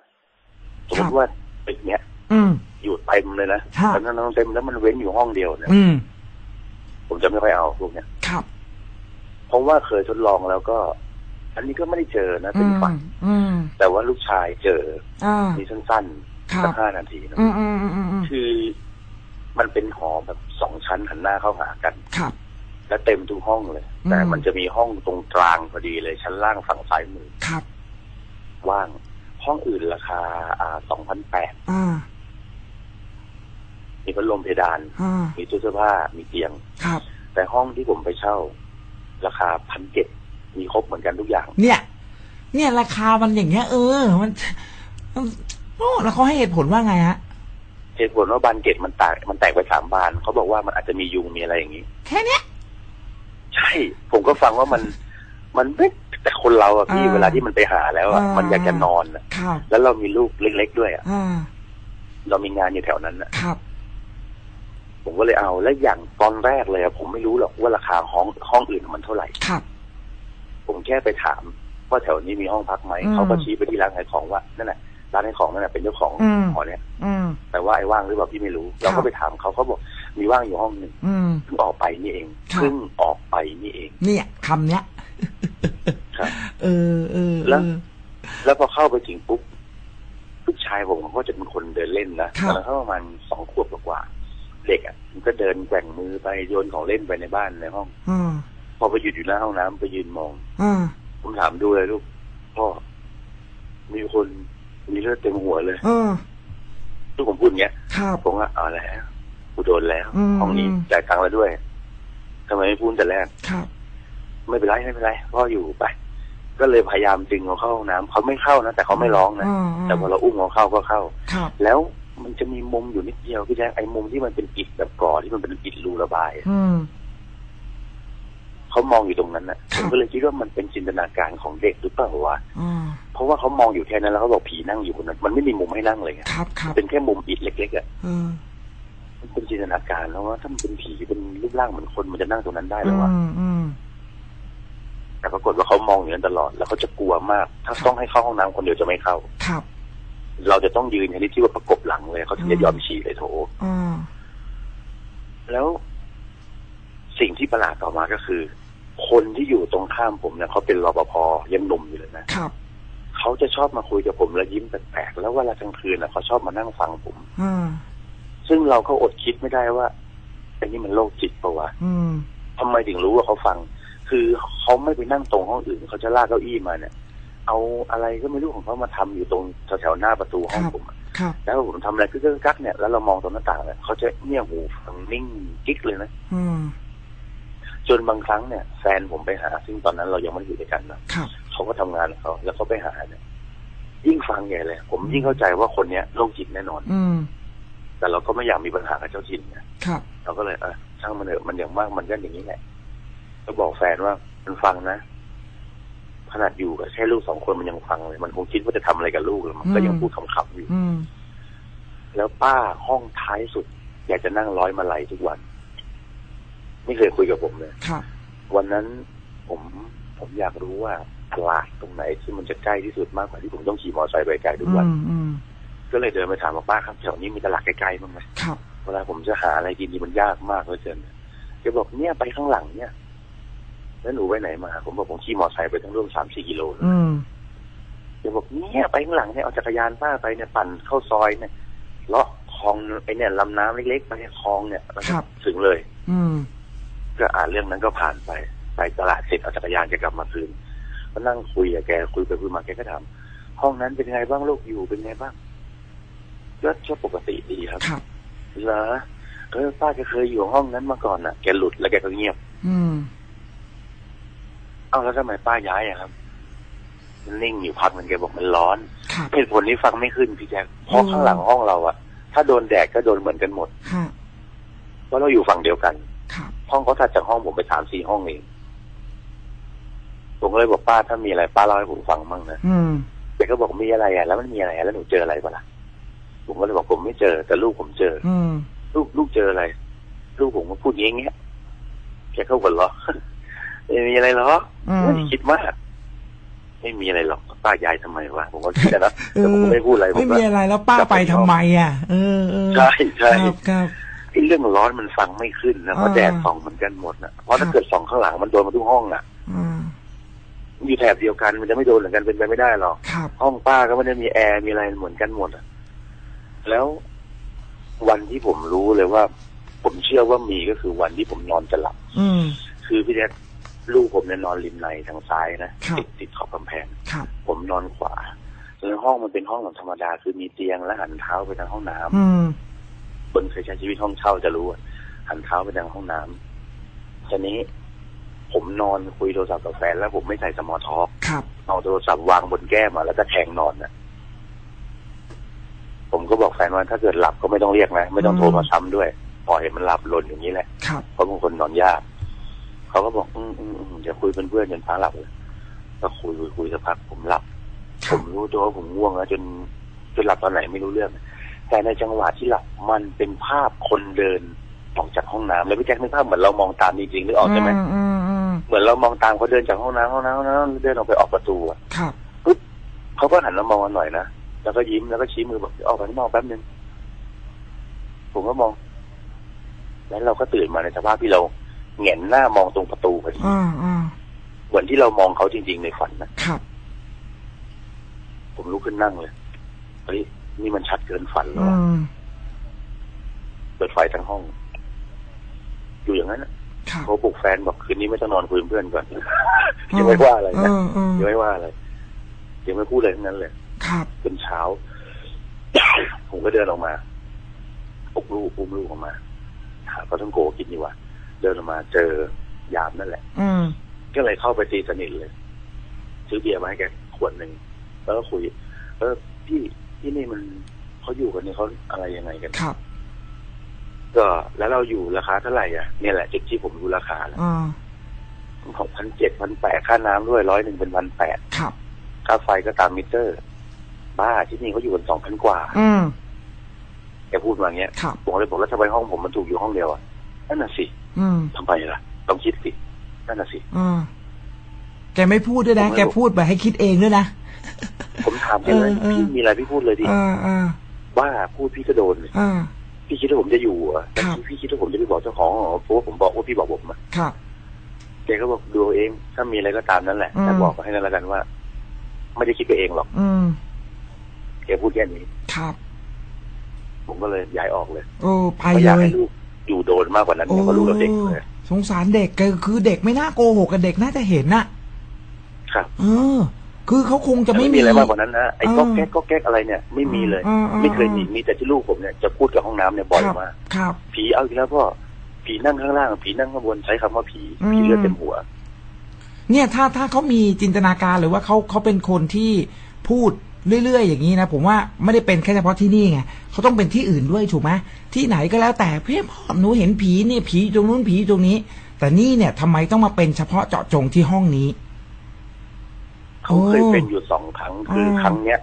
สมมครับติว่าตึกเนี้ยอืมอยู่เต็มเลยนะครับแต่นั้นเต็มแล้วมันเว้นอยู่ห้องเดียวเนี่ยอืมผมจะไม่ค่อยเอาพวกเนี้ยครับ เพราะว่าเคยทดลองแล้วก็ อันนี้ก็ไม่ได้เจอนะเป็นฝันอืมแต่ว่าลูกชายเจออ่ามีสั้นครัๆบสักห้านาทีนะอืมอืมอืมอืมอืมคือมันเป็นหอแบบสองชั้นหันหน้าเข้าหากันครับ และเต็มทุกห้องเลยอืมแต่มันจะมีห้องตรงกลางพอดีเลยชั้นล่างฝั่งซ้ายมือครับ ว่าง ห้องอื่นราคา อ่าสองพันแปดอ่ามีพัดลมเพดานอ่ามีตู้เสื้อผ้า มีเตียง ครับ แต่ห้องที่ผมไปเช่า ราคาพันเจ็ดมีครบเหมือนกันทุกอย่าง เนี่ย เนี่ย ราคามันอย่างเงี้ย เออ มันมันโอ้แล้วเขาให้เหตุผลว่าไงฮะเหตุผลว่าบานเกตมันแตกมันแตกไปสามบานเขาบอกว่ามันอาจจะมียุงมีอะไรอย่างนี้ แค่เนี้ย ใช่ ผมก็ฟังว่ามัน มันไม่แต่คนเราอะพี่อ่าเวลาที่มันไปหาแล้วอะอ่ามัมันอยากจะนอนอะครับแล้วเรามีลูกเล็ก ๆ ด้วยอะอ่าเรามีงานอยู่แถวนั้นอะครับผมก็เลยเอา และอย่างตอนแรกเลยอะผมไม่รู้หรอกว่าราคาห้องห้องอื่นมันเท่าไหร่ครับ ผมแค่ไปถามว่าแถวนี้มีห้องพักไหมอืมเขาก็ชี้ไปที่ร้านขายของว่านั่นแหละร้านขายของนั่นแหละเป็นเจ้าของอืมหอเนี้ยอืมแต่ว่าไอ้ว่างหรือเปล่าพี่ไม่รู้ เราครัก็บไปถามเขาเขาบอก มีว่างอยู่ห้องหนึ่งอืมเพิ่งออกไปนี่เองครับเพิ่งออกไปนี่เอง เนี่ยคำเนี้ยครับเออเออแล้วเออแล้วพอเข้าไปถึงปุ๊บลูกชายผมเขาก็จะเป็นคนเดินเล่นนะครับตอนนั้นเขาประมาณสองขวบกว่าๆเด็กอะมันก็เดินแกว่งมือไปโยนของเล่นไปในบ้านในห้องอ่าพอไปหยุดอยู่หน้าห้องน้ำไปยืนมองอ่าผมถามดูเลยลูกพ่อมีคนมีเลือดเต็มหัวเลยเออลูกผมพูดอย่างเงี้ยครับผมว่าเอาแล้ว กูโดนแล้วอืม ห้องนี้จ่ายตังค์แล้วด้วยทำไมไม่พูดแต่แรก ครับ ไม่เป็นไรไม่เป็นไรพ่ออยู่ไป ก็เลยพยายามดึงเขาเข้าห้องน้ำเขาไม่เข้านะแต่เขาไม่ร้องนะอ่าแต่พอเราอุ้มเขาเข้าก็เข้า ครับ แล้วมันจะมีมุมอยู่นิดเดียวพี่แจ๊คไอ้มุมที่มันเป็นอิฐแบบก่อที่มันเป็นอิฐรูระบายอืม เขามองอยู่ตรงนั้นนะคผรับมก็เลยคิดว่ามันเป็นจินตนาการของเด็กหรือเปล่าวะอ่าเพราะว่าเขามองอยู่แค่นั้นแล้วเขาบอกผีนั่งอยู่บนนั้นมันไม่มีมุมให้นั่งเลยไงครับครับเป็นแค่มุมอิฐเล็กๆอะเออมัน เป็นจินตนาการแล้วว่าถ้ามันเป็นผีเป็นรูปร่างเหมือนคนมันจะนั่งตรงนั้นได้เหรอือวะมอืมแต่ปรากฏว่าเขามองอยู่นั้นตลอด แล้วเขาจะกลัวมาก ถ้าต้องให้เข้าห้องน้ำคนเดียวจะไม่เข้าครับ เราจะต้องยืนอย่างนี้ที่ว่าประกบหลังเลยเขาถึงจะยอมฉี่เลยโถอ่าแล้วสิ่งที่ประหลาดต่อมาก็คือ คนที่อยู่ตรงข้ามผมเนี่ยเขาเป็นรปภยังหนุ่มอยู่เลยนะครับเขาจะชอบมาคุยกับผมแล้วยิ้มแปลกๆแล้วเวลากลางคืนน่ะเขาชอบมานั่งฟังผมอ่า ซึ่งเราก็อดคิดไม่ได้ว่าไอ้นี่มันโรคจิตปะวะอืมทำไมถึงรู้ว่าเขาฟัง คือเขาไม่ไปนั่งตรงห้องอื่นเขาจะลากเก้าอี้มาเนี่ย เอาอะไรก็ไม่รู้ของเขามาทำอยู่ตรงแถวๆหน้าประตูห้องผมอะครับแล้วผมทำอะไรก็กักๆเนี่ยแล้วเรามองตรงหน้าต่างเนี่ยเขาจะเงี่ยหูฟังนิ่งกิ๊กเลยนะอืมจนบางครั้งเนี่ยแฟนผมไปหา ซึ่งตอนนั้นเรายังไม่ได้อยู่ด้วยกันนะครับเขาก็ทำงานของเขาแล้วเขาไปหาเนี่ยยิ่งฟังใหญ่เลย ผมยิ่งเข้าใจว่าคนเนี้ยโรคจิตแน่นอน อืม แต่เราก็ไม่อยากมีปัญหากับเจ้าถิ่นไงครับ เราก็เลยเออช่างมันเถอะมันอย่างมากมันก็อย่างนี้แหละก็บอกแฟนว่ามันฟังนะขนาดอยู่กับแค่ลูกสองคนมันยังฟังเลย มันคงคิดว่าจะทำอะไรกับลูกแล้วมันก็ยังพูดขำๆอยู่อืมแล้วป้าห้องท้ายสุด อยากจะนั่งร้อยมาลัยทุกวัน ไม่เคยคุยกับผมเลยครับวันนั้นผมผมอยากรู้ว่าตลาดตรงไหนที่มันจะใกล้ที่สุดมากกว่าที่ผมต้องขี่มอเตอร์ไซค์ไปไกลทุกอืวันมอืม ก็เลยเดินไปถามว่าป้าครับแถวนี้มีตลาดใกล้ๆบ้างไหมครับเวลาผมจะหาอะไรกินนี่มันยากมากเลยเกินแกบอกเนี่ยไปข้างหลังเนี่ย แล้วหนูไปไหนมา ผมบอกผมขี่มอเตอร์ไซค์ไปตั้งร่วมสามสี่กิโลนะอืมแกบอกเนี่ยไปข้างหลังเนี่ยเอาจักรยานป้าไปเนี่ยปั่นเข้าซอยเนี่ยเลาะคลองไอเนี่ยลำน้ำเล็กๆไปคลองเนี่ยแล้วก็ครับถึงเลย อืมก็อ่านเรื่องนั้นก็ผ่านไป ไปตลาดเสร็จเอาจักรยานแกกลับมาคืนก็นั่งคุยกับแกคุยไปคุยมาแกก็ถามห้องนั้นเป็นไงบ้างลูกอยู่เป็นไงบ้าง ก็ก็ปกติดีครับครับเหรอเออป้าแกเคยอยู่ห้องนั้นมาก่อนน่ะแกหลุดแล้วแกก็เงียบ อืมเอ้าแล้วทำไมป้าย้ายอะครับมันนิ่งอยู่พักหนึงแกบอกมันร้อนครับเหตุผลนี้ฟังไม่ขึ้นพี่แจ๊คเพราะข้างหลังห้องเราอะถ้าโดนแดดก็โดนเหมือนกันหมดฮะเพราะเราอยู่ฝั่งเดียวกันครับห้องเขาถัดจากห้องผมไปสามสี่ห้องเองผมก็เลยบอกป้าถ้ามีอะไรป้าเล่าให้ผมฟังมั่งนะอืมแกก็บอกมีอะไรอะแล้วมันมีอะไรอะแล้วหนูเจออะไรปะล่ะ ผมก็เลยบอกผมไม่เจอ แต่ลูกผมเจอ อืมลูกลูกเจออะไร ลูกผมก็พูดอย่างเงี้ยแกก็หัวเราะไม่มีอะไรหรอกอืมไม่ได้คิดมากไม่มีอะไรหรอกป้ายายทำไมวะผมก็คิดนะเอแต่ผมอก็ไม่พูดอะไรผมไม่ก็มีอะไรแล้วป้าไปทำไมอะเออเออใช่ใช่ครับครับไอ้เรื่องร้อนมันฟังไม่ขึ้นนะเพราะอ่าแดดส่องเหมือนกันหมดนะเพราะถ้าเกิดส่องข้างหลังมันโดนมาทุกห้องอะอืมมันอยู่แถบเดียวกันมันจะไม่โดนเหมือนกันเป็นไปไม่ได้หรอกครับห้องป้าก็ไม่ได้มีแอร์มีอะไรเหมือนกันหมดอะ แล้ววันที่ผมรู้เลยว่า ผมเชื่อว่ามีก็คือวันที่ผมนอนจะหลับ อืม คือพี่แจ๊คลูกผมเนี่ยนอนริมในทางซ้ายนะครับติดติดขอบกำแพง ครับ ผมนอนขวาแล้วห้องมันเป็นห้องแบบธรรมดา คือมีเตียงและหันเท้าไปทางห้องน้ำอืม คนเคยใช้ชีวิตห้องเช่าจะรู้อะหันเท้าไปทางห้องน้ำทีนี้ ผมนอนคุยโทรศัพท์กับแฟนแล้วผมไม่ใส่สมอท็อกครับ เอาโทรศัพท์วางบนแก้มอะแล้วก็แทงนอนนะผมก็บอก แฟนว่าถ้าเกิดหลับก็ไม่ต้องเรียกนะไม่ต้องโทรมาซ้ำด้วยปล่อยให้มันหลับหล่นอย่างนี้แหละครับเพราะบางคนนอนยากเขาก็บอกอืมอืมอืมเดี๋ยวคุยเป็นเพื่อนจนฟ้าหลับเลยก็คุยคุยคุยสักพักผมหลับคผรับมรู้ตัวว่าผมง่วงแล้วจนจนหลับตอนไหนไม่รู้เรื่อง แต่ในจังหวะที่หลับมันเป็นภาพคนเดินออกจากห้องน้ำแล้วพี่แจ็คนึกภาพเหมือนเรามองตามจริงๆนึกออกใช่ไหมอืมอืมอืมเหมือนเรามองตามเขาเดินจากห้องน้ำห้องน้ำห้องน้ำเดินออกไปออกประตูอะครับเขาก็หันมามองกันหน่อยนะ แล้วก็ยิ้มแล้วก็ชี้มือบอกออกไปข้างนอกแป๊บนึงผมก็มอง แล้วเราก็ตื่นมาในสภาพที่เราเหงนหน้ามองตรงประตูพอดีอ่าอ่าเหมือนที่เรามองเขาจริง ๆ ในฝันนะครับ ผมลุกขึ้นนั่งเลยเฮ้ยนี่มันชัดเกินฝันแล้วอือะมเปิดไฟทั้งห้อง อยู่อย่างนั้นน่ะครับโทรปลุกแฟนบอกคืนนี้ไม่ต้องนอนคุยกับเพื่อนก่อนยังไม่ว่าอะไรเอนะอเออยังไม่ว่าอะไรยังไม่พูดอะไรทั้งนั้นเลย ครับจนเช้า ผมก็เดินออกมาอุ้มลูกอุ้มลูกออกมาหาปลาท่องโกกินดีกว่าเดินออกมาเจอยามนั่นแหละ อืมก็เลยเข้าไปตีสนิทเลย ซื้อเบียร์มาให้แกขวดหนึ่งแล้วก็คุยเออพี่ที่นี่มันเขาอยู่กันเนี่ยเขาอะไรยังไงกันครับ ก็แล้วเราอยู่ราคาเท่าไหร่อะเนี่ยแหละจุดที่ผมรู้ราคาแล้วอ่าหกพันเจ็ดพันแปดค่าน้ำด้วยร้อยหนึ่งเป็นพันแปดครับ ค่าไฟก็ตามมิเตอร์ บ้าที่นี่เขาอยู่กันสองพันกว่า อืมแกพูดมาอย่างเงี้ยครับผมเลยบอกแล้วทำไมห้องผมมันถูกอยู่ห้องเดียวอะนั่นน่ะสิอืมทำไมล่ะต้องคิดสินั่นน่ะสิอ่าแกไม่พูดด้วยนะผมไม่แกพูดแบบให้คิดเองด้วยนะ ผมถามแกเลยเออเออพี่มีอะไรพี่พูดเลยดิอ่าอ่าว่าพูดพี่ก็โดนเลยอ่าพี่คิดว่าผมจะอยู่เหรอะครับพี่คิดว่าผมจะไปบอกเจ้าของเหรอเพราะว่าผมบอกว่าพี่บอกผมอะครับแกก็บอกดูเอาเอง ถ้ามีอะไรก็ตามนั้นแหละอืมแต่บอกให้กันแล้วกันว่า ไม่ได้คิดไปเองหรอก อืม แกพูดแค่นี้ ครับ ผมก็เลยย้ายออกเลย โอ้ไปไม่อเลยากให้ลูกอยู่โดนมากกว่านั้นโอ้เนี่ยเพราะลูกเราเด็กเลย สงสารเด็กก็คือเด็กไม่น่าโกหกกับเด็กน่าจะเห็นน่ะ ครับ เออ คือเขาคงจะแต่ไม่ไม่มี อะไรมากกว่านั้นนะไอ้เออก๊อกแก๊กก๊อกแก๊กอะไรเนี่ย ไม่มีเลย เออเออ ไม่เคยมีมีแต่ที่ลูกผมเนี่ยจะพูดกับห้องน้ำเนี่ยบ่อยครับมากครับ ผีเอาอีกแล้วพ่อผีนั่งข้างล่างผีนั่งข้างบนใช้คำว่าผีอืม ผีเลือดเต็มหัว เนี่ยถ้าถ้าเขามีจินตนาการหรือว่าเขาเขาเป็นคนที่พูด เรื่อยๆ อย่างนี้นะ ผมว่าไม่ได้เป็นแค่เฉพาะที่นี่ไงเขาต้องเป็นที่อื่นด้วยถูกไหมที่ไหนก็แล้วแต่เพี่พ่อหนูเห็นผีเนี่ยผีตรงนู้นผีตรงนี้ แต่นี่เนี่ยทำไมต้องมาเป็นเฉพาะเจาะจงที่ห้องนี้เขาเคยเป็นอยู่สองครั้งคือออครั้งเนี้ย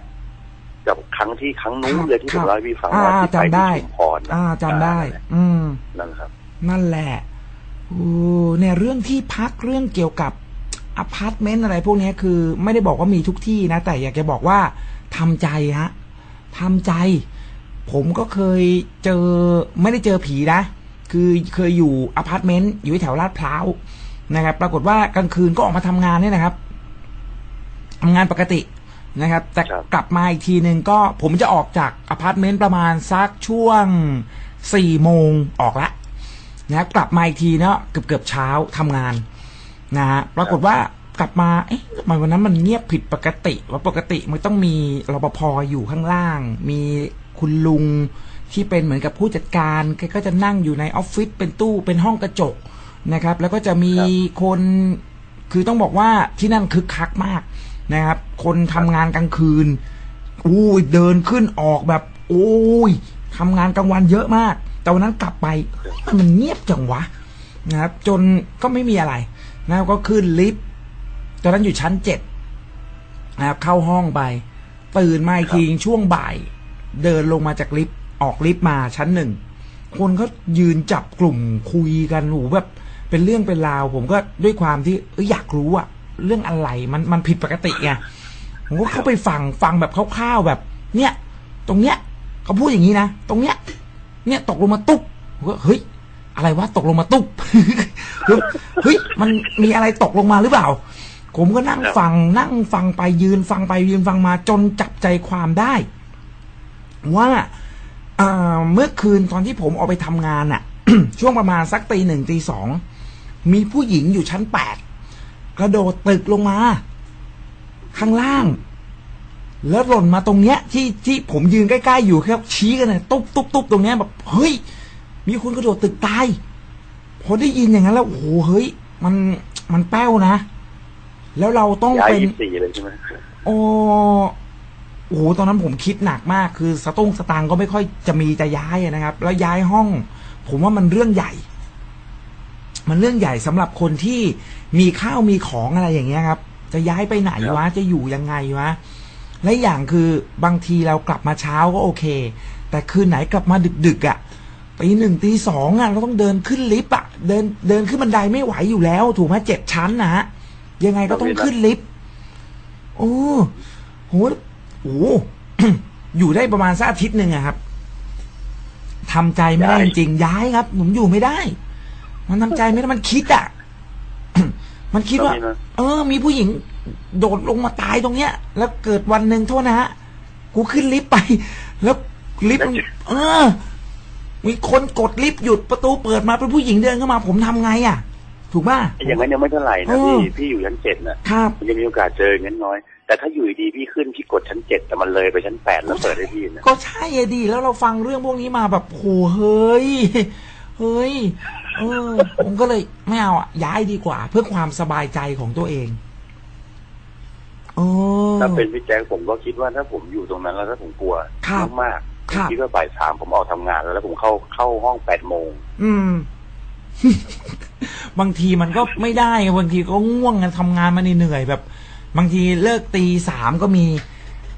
กับครั้งที่ครั้งนู้นเลยที่คผรับมเล่าให้พี่ฟังอ่าว่าที่ไปจำได้ที่ชุมพรนะอ่าจำได้อ่าอืมนั่นแหละครับ นั่นแหละโอ้เนี่ยเรื่องที่พักเรื่องเกี่ยวกับอพาร์ตเมนต์อะไรพวกเนี้ยคือ ไม่ได้บอกว่ามีทุกที่นะ แต่อยากจะบอกว่า ทำใจฮะทำใจ ผมก็เคยเจอไม่ได้เจอผีนะ คือเคยอยู่อพาร์ตเมนต์อยู่แถวลาดพร้าวนะครับ ปรากฏว่ากลางคืนก็ออกมาทำงานเนี่ยนะครับทำงานปกตินะครับ แต่ครับกลับมาอีกทีหนึ่งก็ผมจะออกจากอพาร์ตเมนต์ประมาณสักช่วงสี่โมงออกละนะกลับมาอีกทีเนาะเกือบเกือบๆเช้าทำงานนะฮะปรากฏว่า กลับมา เอ๊ะทำไมวันนั้นมันเงียบผิดปกติ ว่าปกติมันต้องมีรปภอยู่ข้างล่าง มีคุณลุงที่เป็นเหมือนกับผู้จัดการแกก็จะนั่งอยู่ในออฟฟิศเป็นตู้เป็นห้องกระจกนะครับ แล้วก็จะมีคนคือต้องบอกว่าที่นั่นคึกคักมากนะครับ คนทำงานกลางคืนอู้ยเดินขึ้นออกแบบ โอ้ยทำงานกลางวันเยอะมาก แต่วันนั้นกลับไปมันเงียบจังวะนะครับ จนก็ไม่มีอะไรนะครับก็ขึ้นลิฟต์ ตอนนั้นอยู่ชั้นเจ็ดนะครับเข้าห้องไป ตื่นมาอีกทีช่วงบ่าย เดินลงมาจากลิฟต์ออกลิฟต์มาชั้นหนึ่งคนก็ยืนจับกลุ่มคุยกันโอ้โหแบบ เป็นเรื่องเป็นราว ผมก็ด้วยความที่เอยอยากรู้อะเรื่องอะไรมันมันผิดปกติไงผมก็เข้าไปฟังฟังแบบคร่าวๆแบบ เนี่ย ตรงเนี้ยเขาพูดอย่างนี้นะตรงเนี้ย เนี่ยตกลงมาตุ๊บผมก็เฮ้ยอะไรวะตกลงมาตุ๊บเฮ้ยมันมีอะไรตกลงมาหรือเปล่า ผมก็นั่งฟังนั่งฟังไปยืนฟังไปยืนฟังมาจนจับใจความได้ ว่าเมื่อคืนตอนที่ผมออกไปทำงานอะช่วงประมาณสักตีหนึ่งตีสองมีผู้หญิงอยู่ชั้นแปดกระโดดตึกลงมา ข้างล่าง แล้วหล่นมาตรงเนี้ย ที่ที่ผมยืนใกล้ๆอยู่ครับชี้กันเลยตุ๊บตุ๊บตุ๊บตรงเนี้ยแบบเฮ้ย มีคนกระโดดตึกตายพอได้ยินอย่างนั้นแล้วโอ้โหเฮ้ย มันมันแป้วนะ แล้วเราต้องย้ายเป็น ยี่สิบสี่เลยใช่ไหมโอ้โอ้โหตอนนั้นผมคิดหนักมาก คือสตุ้งสตางค์ก็ไม่ค่อยจะมีจะย้ายอะนะครับ แล้วย้ายห้อง ผมว่ามันเรื่องใหญ่ มันเรื่องใหญ่สำหรับคนที่มีข้าวมีของอะไรอย่างเงี้ยครับ จะย้ายไปไหนวะ จะอยู่ยังไงวะ และอย่างคือบางทีเรากลับมาเช้าก็โอเค แต่คืนไหนกลับมาดึกๆอะ่ะตีหนึ่งตีสองอะเราต้องเดินขึ้นลิฟต์อะ เดินเดินขึ้นบันไดไม่ไหวอยู่แล้ว ถูกไหมเจ็ดชั้นนะฮะ ยังไงก็ต้องขึ้นลิฟต์โอ้โหโอ้อยู่ได้ประมาณสักอาทิตย์หนึ่งอะครับทำใจไม่ได้จริงๆย้ายครับ ผมอยู่ไม่ได้ มันทำใจไม่ได้มันคิดอะมันคิดว่าก็มีนะเออ มีผู้หญิง โดดลงมาตายตรงเนี้ย แล้วเกิดวันหนึ่งโทษนะฮะกูขึ้นลิฟต์ไป แล้วลิฟต์มันเออ มีคนกดลิฟต์หยุดประตูเปิดมาเป็นผู้หญิงเดินเข้ามา ผมทำไงอะ ถูกป่ะอย่างนั้นยังไม่เท่าไหร่นะเออพี่พี่อยู่ชั้นเจ็ดนะครับมันจะมีโอกาสเจออย่างนั้นน้อย แต่ถ้าอยู่ดีๆพี่ขึ้นพี่กดชั้นเจ็ดแต่มันเลยไปชั้นแปดแล้วเปิดให้พี่นะก็ใช่อะดีแล้วเราฟังเรื่องพวกนี้มาแบบโหเฮ้ยเฮ้ยเออผมก็เลยไม่เอาอะย้ายดีกว่า เพื่อความสบายใจของตัวเองโอ้ถ้าเป็นพี่แจ๊คผมก็คิดว่าถ้าผมอยู่ตรงนั้นแล้วถ้าผมกลัวครับมากๆครับผมคิดว่าบ่ายสามผมออกทำงานแล้วแล้วผมเข้าเข้าห้องแปดโมงอืม บางทีมันก็ไม่ได้ไงบางทีก็ง่วงกันทำงานมาเหนื่อยๆแบบ บางทีเลิกตีสามก็มี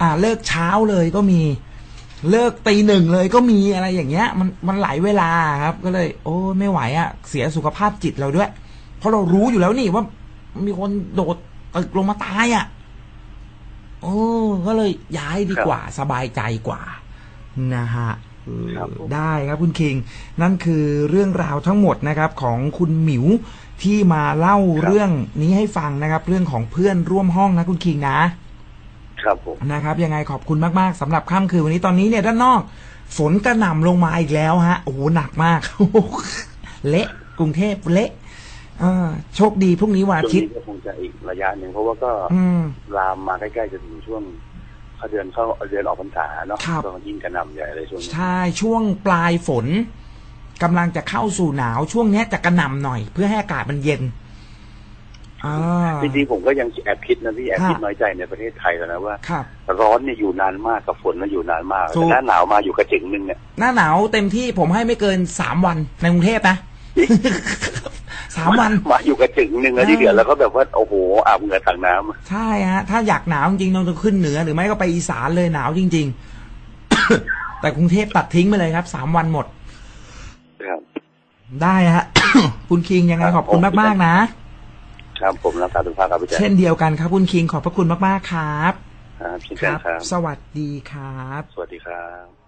อ่าเลิกเช้าเลยก็มี เลิกตีหนึ่งเลยก็มีอะไรอย่างเงี้ย มันมันหลายเวลาครับ ก็เลย โอ้ไม่ไหวอะ่ะ เสียสุขภาพจิตเราด้วย เพราะเรารู้อยู่แล้วนี่ว่า มีคนโดดตึกลงมาตายอะ่ะโอ้ก็เลยย้ายดีกว่า สบายใจกว่า นะฮะเออครับผม ได้ครับคุณคิง นั่นคือเรื่องราวทั้งหมดนะครับของคุณหมิวที่มาเล่าเรื่องนี้ให้ฟังนะครับ เรื่องของเพื่อนร่วมห้องนะคุณคิงนะ ครับผมนะครับยังไงขอบคุณมากๆสำหรับค่ำคืนวันนี้ตอนนี้เนี่ยด้านนอก ฝนกระหน่ำลงมาอีกแล้วฮะโอ้โหหนักมากเละกรุงเทพเละเออโชคดีพรุ่งนี้วันอาช่วงทิตย์นี้ก็คงจะอีกระยะหนึ่งเพราะว่าก็อืมลามมาใกล้ๆจะถึงช่วง เขาเดือนเข้าเดือนออกพรรษาเนาะครับ ก็ยิ่งกระหน่ำใหญ่เลยช่วงนี้ใช่ช่วงปลายฝนกำลังจะเข้าสู่หนาวช่วงเนี้ยจะกระหน่ำหน่อย เพื่อให้อากาศมันเย็นอ่าจริงๆผมก็ยังแอบคิดนะพี่แอบคิดครับน้อยใจในประเทศไทยแล้วนะว่า ครับ ร้อนเนี่ยอยู่นานมากกับฝนน่ะอยู่นานมากถูกแต่หน้าหนาวมาอยู่กระจึงหนึงเนี่ย หน้าหนาวเต็มที่ผมให้ไม่เกินสามวันในกรุงเทพนะ สามวันมาอยู่กระจึงหนึ่งแล้วที่เหลือแล้วก็แบบว่าโอ้โหอาบเหงื่อต่างน้ำใช่ฮะถ้าอยากหนาวจริงๆต้องขึ้นเหนือ หรือไม่ก็ไปอีสานเลยหนาวจริง ๆ แต่กรุงเทพตัดทิ้งไปเลยครับสามวันหมดครับได้ฮะคุณคิงยังไงครับขอบคุณผมมากๆนะครับผมรักษาสุขภาพครับพี่แจ๊คเช่นเดียวกันครับคุณคิงขอบพระคุณมากๆครับครับเช่นคกันรับครับ สวัสดีครับ สวัสดีครับ